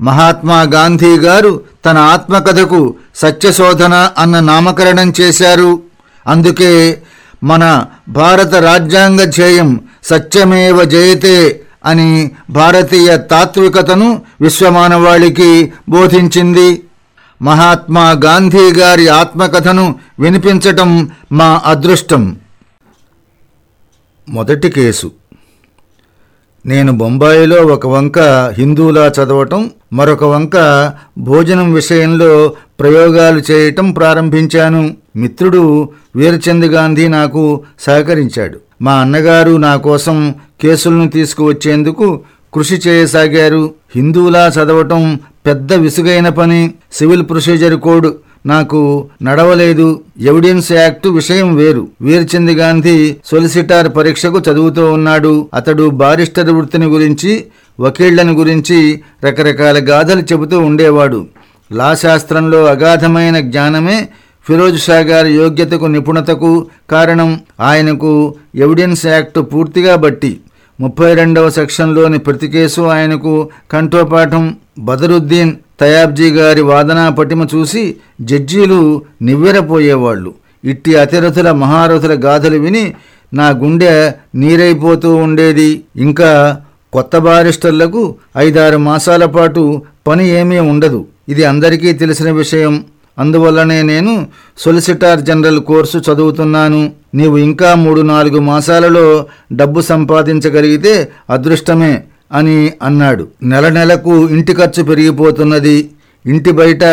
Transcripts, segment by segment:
మహాత్మా గాంధీ గారు తన ఆత్మకథకు సత్యశోధన అన్న నామకరణం చేశారు. అందుకే మన భారత రాజ్యాంగ ధ్యేయం సత్యమేవ జయతే అని భారతీయ తాత్వికతను విశ్వమానవాళికి బోధించింది. మహాత్మా గాంధీ గారి ఆత్మకథను వినిపించటం మా అదృష్టం. మొదటి కేసు. నేను బొంబాయిలో ఒక వంక హిందూలా చదవటం మరొక వంక భోజనం విషయంలో ప్రయోగాలు చేయటం ప్రారంభించాను. మిత్రుడు వీరచంద్ గాంధీ నాకు సహకరించాడు. మా అన్నగారు నా కోసం కేసులను తీసుకువచ్చేందుకు కృషి చేయసాగారు. హిందువులా చదవటం పెద్ద విసుగైన పని. సివిల్ ప్రొసీజర్ కోడ్ నాకు నడవలేదు. ఎవిడెన్స్ యాక్ట్ విషయం వేరు. వీరచంద్ గాంధీ సొలిసిటార్ పరీక్షకు చదువుతూ ఉన్నాడు. అతడు బారిస్టర్ వృత్తిని గురించి వకీళ్ళను గురించి రకరకాల గాథలు చెబుతూ ఉండేవాడు. లా శాస్త్రంలో అగాధమైన జ్ఞానమే ఫిరోజ్ షా గారి యోగ్యతకు నిపుణతకు కారణం. ఆయనకు ఎవిడెన్స్ యాక్ట్ పూర్తిగా బట్టి ముప్పై రెండవ సెక్షన్లోని ప్రతి కేసు ఆయనకు కంఠోపాఠం. బదరుద్దీన్ తయాబ్జీ గారి వాదనా పటిమ చూసి జడ్జీలు నివ్వెరపోయేవాళ్ళు. ఇట్టి అతిరథుల మహారథుల గాథలు విని నా గుండె నీరైపోతూ ఉండేది. ఇంకా కొత్త బారిస్టర్లకు ఐదారు మాసాల పాటు పని ఏమీ ఉండదు. ఇది అందరికీ తెలిసిన విషయం. అందువల్లనే నేను సొలిసిటార్ జనరల్ కోర్సు చదువుతున్నాను. నీవు ఇంకా మూడు నాలుగు మాసాలలో డబ్బు సంపాదించగలిగితే అదృష్టమే అని అన్నాడు. నెల నెలకు ఇంటి ఖర్చు పెరిగిపోతున్నది. ఇంటి బయట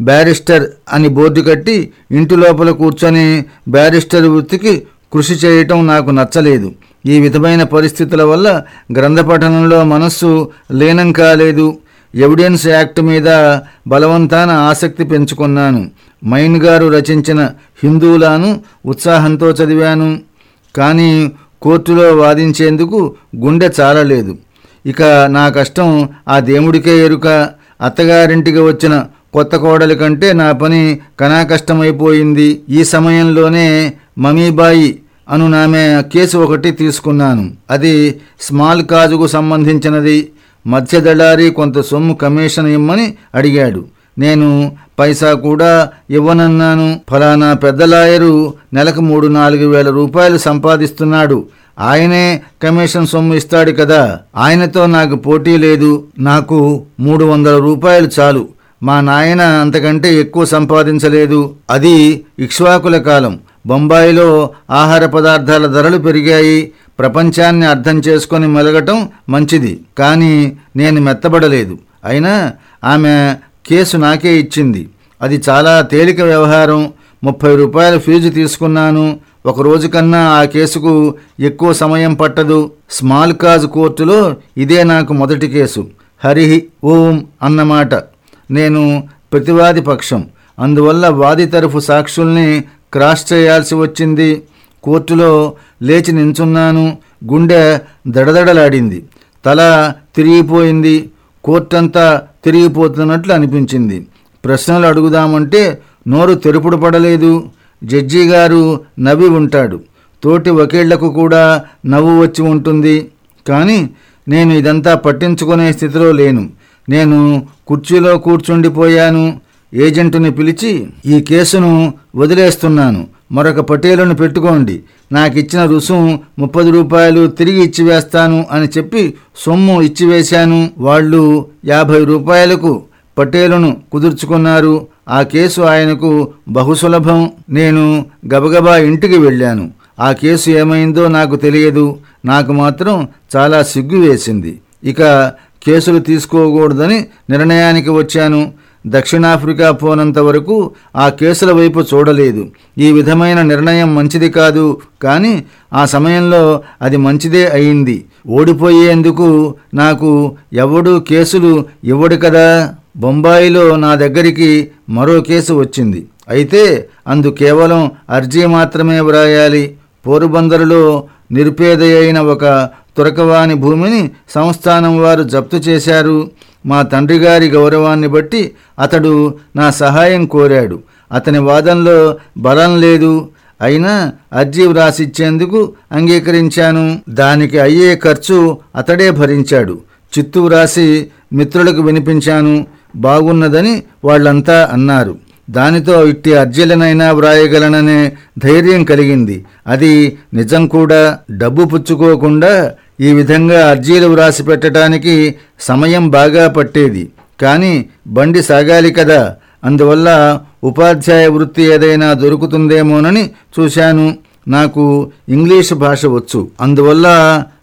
బ్యారిస్టర్ అని బోర్డు కట్టి ఇంటి లోపల కూర్చొని బ్యారిస్టర్ వృత్తికి కృషి చేయటం నాకు నచ్చలేదు. ఈ విధమైన పరిస్థితుల వల్ల గ్రంథపఠనంలో మనస్సు లీనం కాలేదు. ఎవిడెన్స్ యాక్ట్ మీద బలవంతాన ఆసక్తి పెంచుకున్నాను. మైన్ గారు రచించిన హిందువులాను ఉత్సాహంతో చదివాను. కానీ కోర్టులో వాదించేందుకు గుండె చాలలేదు. ఇక నా కష్టం ఆ దేవుడికే ఎరుక. అత్తగారింటికి వచ్చిన కొత్త కోడలి కంటే నా పని కనా కష్టమైపోయింది ఈ సమయంలోనే మమీబాయి అను నామే కేసు ఒకటి తీసుకున్నాను. అది స్మాల్ కాజుకు సంబంధించినది. మధ్య దళారి కొంత సొమ్ము కమిషన్ ఇమ్మని అడిగాడు. నేను పైసా కూడా ఇవ్వనన్నాను. ఫలానా పెద్ద లాయరు నెలకు మూడు నాలుగు వేల రూపాయలు సంపాదిస్తున్నాడు. ఆయనే కమిషన్ సొమ్ము ఇస్తాడు కదా. ఆయనతో నాకు పోటీ లేదు. నాకు మూడు వందల రూపాయలు చాలు. మా నాయన అంతకంటే ఎక్కువ సంపాదించలేదు. అది ఇక్ష్వాకుల కాలం. బొంబాయిలో ఆహార పదార్థాల ధరలు పెరిగాయి. ప్రపంచాన్ని అర్థం చేసుకొని మెలగటం మంచిది. కానీ నేను మెత్తబడలేదు. అయినా ఆమె కేసు నాకే ఇచ్చింది. అది చాలా తేలిక వ్యవహారం. ముప్పై రూపాయల ఫీజు తీసుకున్నాను. ఒక రోజు కన్నా ఆ కేసుకు ఎక్కువ సమయం పట్టదు. స్మాల్ కాజ్ కోర్టులో ఇదే నాకు మొదటి కేసు. హరి ఓం అన్నమాట. నేను ప్రతివాది పక్షం. అందువల్ల వాది తరఫు సాక్షుల్ని క్రాస్ చేయాల్సి వచ్చింది. కోర్టులో లేచి నించున్నాను. గుండె దడదడలాడింది. తల తిరిగిపోయింది. కోర్టంతా తిరిగిపోతున్నట్లు అనిపించింది. ప్రశ్నలు అడుగుదామంటే నోరు తెరుపుడు పడలేదు. జడ్జి గారు నవ్వి ఉంటాడు. తోటి వకీళ్ళకు కూడా నవ్వు వచ్చి ఉంటుంది. కానీ నేను ఇదంతా పట్టించుకునే స్థితిలో లేను. నేను కుర్చీలో కూర్చుండిపోయాను. ఏజెంటుని పిలిచి ఈ కేసును వదిలేస్తున్నాను. మరొక పటేలును పెట్టుకోండి. నాకిచ్చిన రుసుం ముప్పది రూపాయలు తిరిగి ఇచ్చివేస్తాను అని చెప్పి సొమ్ము ఇచ్చివేశాను వాళ్ళు యాభై రూపాయలకు పటేలును కుదుర్చుకున్నారు. ఆ కేసు ఆయనకు బహుసులభం. నేను గబగబా ఇంటికి వెళ్ళాను. ఆ కేసు ఏమైందో నాకు తెలియదు. నాకు మాత్రం చాలా సిగ్గు వేసింది. ఇక కేసులు తీసుకోకూడదని నిర్ణయానికి వచ్చాను. దక్షిణాఫ్రికా పోనంత వరకు ఆ కేసుల వైపు చూడలేదు. ఈ విధమైన నిర్ణయం మంచిది కాదు. కానీ ఆ సమయంలో అది మంచిదే అయింది. ఓడిపోయేందుకు నాకు ఎవడూ కేసులు ఇవ్వడు కదా. బొంబాయిలో నా దగ్గరికి మరో కేసు వచ్చింది. అయితే అందు కేవలం అర్జీ మాత్రమే వ్రాయాలి. పోరుబందరులో నిరుపేద అయిన ఒక తురకవాని భూమిని సంస్థానం వారు జప్తు చేశారు. మా తండ్రి గారి గౌరవాన్ని బట్టి అతడు నా సహాయం కోరాడు. అతని వాదంలో బలం లేదు. అయినా అర్జీ వ్రాసిచ్చేందుకు అంగీకరించాను. దానికి అయ్యే ఖర్చు అతడే భరించాడు. చిత్తు వ్రాసి మిత్రులకు వినిపించాను. బాగున్నదని వాళ్ళంతా అన్నారు. దానితో ఇట్టి అర్జీలనైనా వ్రాయగలననే ధైర్యం కలిగింది. అది నిజం కూడా. డబ్బు పుచ్చుకోకుండా ఈ విధంగా అర్జీలు వ్రాసి పెట్టడానికి సమయం బాగా పట్టేది. కానీ బండి సాగాలి కదా. అందువల్ల ఉపాధ్యాయ వృత్తి ఏదైనా దొరుకుతుందేమోనని చూశాను. నాకు ఇంగ్లీషు భాష వచ్చు. అందువల్ల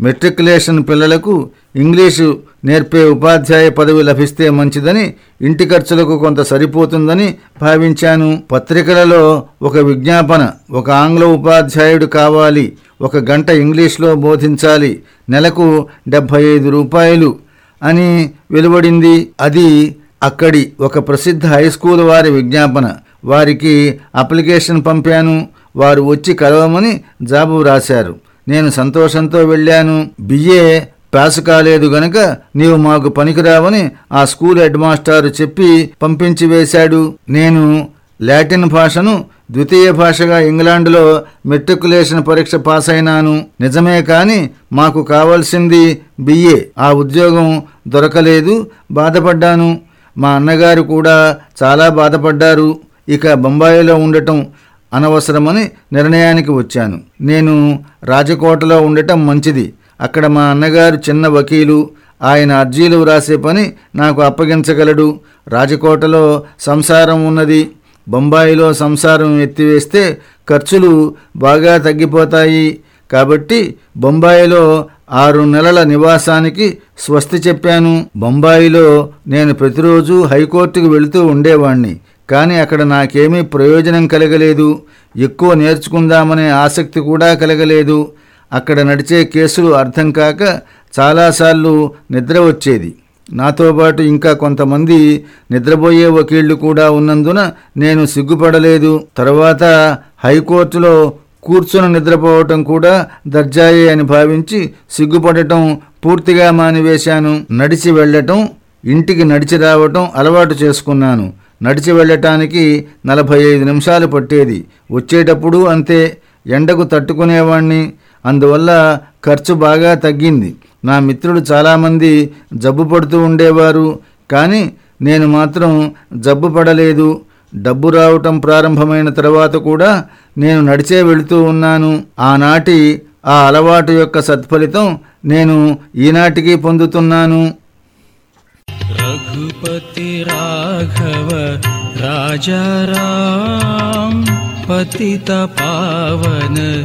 మెట్రికులేషన్ పిల్లలకు ఇంగ్లీషు నేర్పే ఉపాధ్యాయ పదవి లభిస్తే మంచిదని ఇంటి ఖర్చులకు కొంత సరిపోతుందని భావించాను. పత్రికలలో ఒక విజ్ఞాపన ఒక ఆంగ్ల ఉపాధ్యాయుడు కావాలి ఒక గంట ఇంగ్లీష్లో బోధించాలి. నెలకు డెబ్భై ఐదు రూపాయలు అని వెలువడింది. అది అక్కడి ఒక ప్రసిద్ధ హై స్కూల్ వారి విజ్ఞాపన. వారికి అప్లికేషన్ పంపాను. వారు వచ్చి కలవమని జాబు రాశారు. నేను సంతోషంతో వెళ్ళాను. బిఏ పాస్ కాలేదు గనక నీవు మాకు పనికిరావని ఆ స్కూల్ హెడ్ మాస్టారు చెప్పి పంపించి వేశాడు. నేను లాటిన్ భాషను ద్వితీయ భాషగా ఇంగ్లాండ్లో మెట్రికులేషన్ పరీక్ష పాస్ అయినాను నిజమే కాని మాకు కావాల్సింది బిఏ ఆ ఉద్యోగం దొరకలేదు బాధపడ్డాను. మా అన్నగారు కూడా చాలా బాధపడ్డారు. ఇక బొంబాయిలో ఉండటం అనవసరమని నిర్ణయానికి వచ్చాను. నేను రాజకోటలో ఉండటం మంచిది. అక్కడ మా అన్నగారు చిన్న వకీలు. ఆయన అర్జీలు వ్రాసే పని నాకు అప్పగించగలడు. రాజకోటలో సంసారం ఉన్నది. బొంబాయిలో సంసారం ఎత్తివేస్తే ఖర్చులు బాగా తగ్గిపోతాయి. కాబట్టి బొంబాయిలో ఆరు నెలల నివాసానికి స్వస్తి చెప్పాను. బొంబాయిలో నేను ప్రతిరోజు హైకోర్టుకు వెళుతూ ఉండేవాణ్ణి. కానీ అక్కడ నాకేమీ ప్రయోజనం కలగలేదు. ఎక్కువ నేర్చుకుందామనే ఆసక్తి కూడా కలగలేదు. అక్కడ నడిచే కేసులు అర్థం కాక చాలాసార్లు నిద్ర వచ్చేది. నాతో పాటు ఇంకా కొంతమంది నిద్రపోయే వకీళ్ళు కూడా ఉన్నందున నేను సిగ్గుపడలేదు. తర్వాత హైకోర్టులో కూర్చుని నిద్రపోవటం కూడా దర్జాయే అని భావించి సిగ్గుపడటం పూర్తిగా మానివేశాను. నడిచి వెళ్ళటం ఇంటికి నడిచి రావటం అలవాటు చేసుకున్నాను. నడిచి వెళ్ళటానికి నలభై ఐదు నిమిషాలు పట్టేది. వచ్చేటప్పుడు అంతే ఎండకు తట్టుకునేవాణ్ణి. అందువల్ల ఖర్చు బాగా తగ్గింది. నా మిత్రులు చాలామంది జబ్బు పడుతూ ఉండేవారు. కానీ నేను మాత్రం జబ్బు పడలేదు. డబ్బు రావటం ప్రారంభమైన తర్వాత కూడా నేను నడిచే వెళుతూ ఉన్నాను. ఆనాటి ఆ అలవాటు యొక్క సత్ఫలితం నేను ఈనాటికి పొందుతున్నాను. రఘుపతి రాఘవ రాజారా పతిత పావన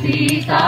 सीता